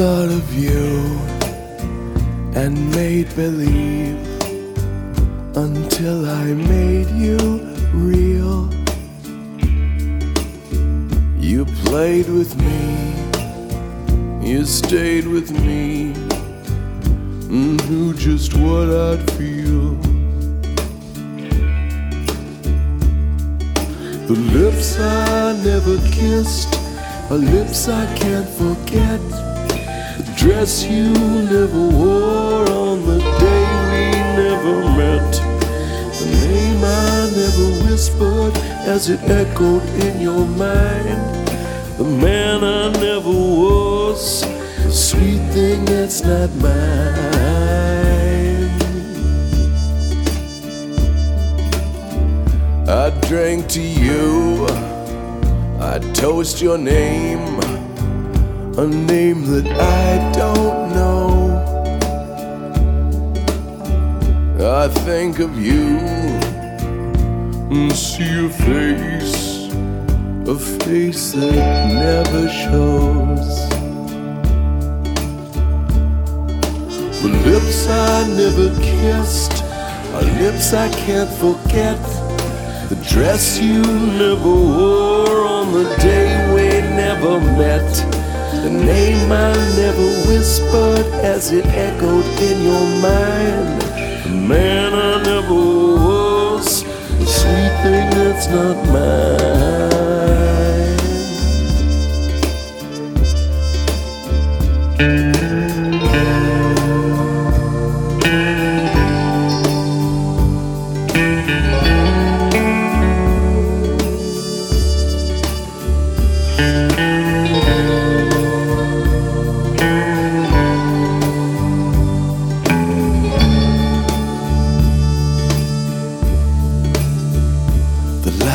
thought of you and made believe until I made you real. You played with me, you stayed with me, and knew just what I'd feel. The lips I never kissed, are lips I can't forget. Dress you never wore on the day we never met. The name I never whispered as it echoed in your mind. The man I never was, the sweet thing that's not mine. I drank to you, I toast your name, a name that I don't know. I think of you and see your face, a face that never shows. The lips I never kissed, are lips I can't forget. The dress you never wore on the day we never met. The name I never whispered as it echoed in your mind. Man I never was, the sweet thing that's not mine.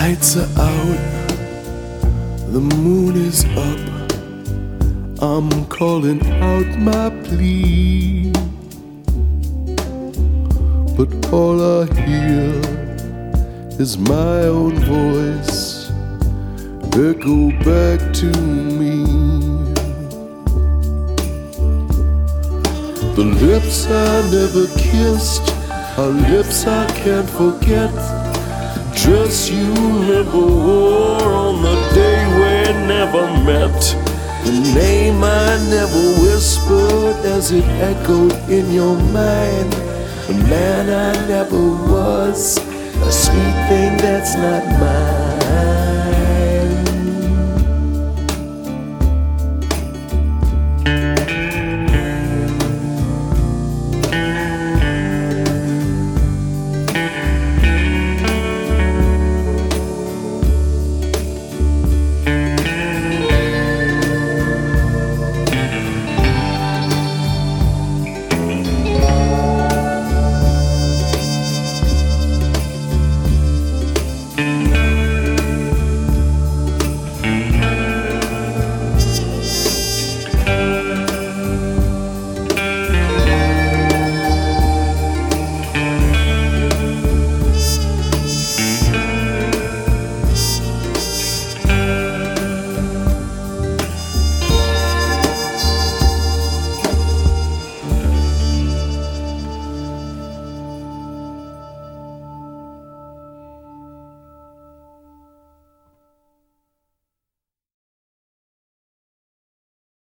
Lights are out, the moon is up. I'm calling out my plea. But all I hear is my own voice echo back to me. The lips I never kissed are lips I can't forget. Dress you never wore on the day we never met. The name I never whispered as it echoed in your mind. The man I never was. A sweet thing that's not mine.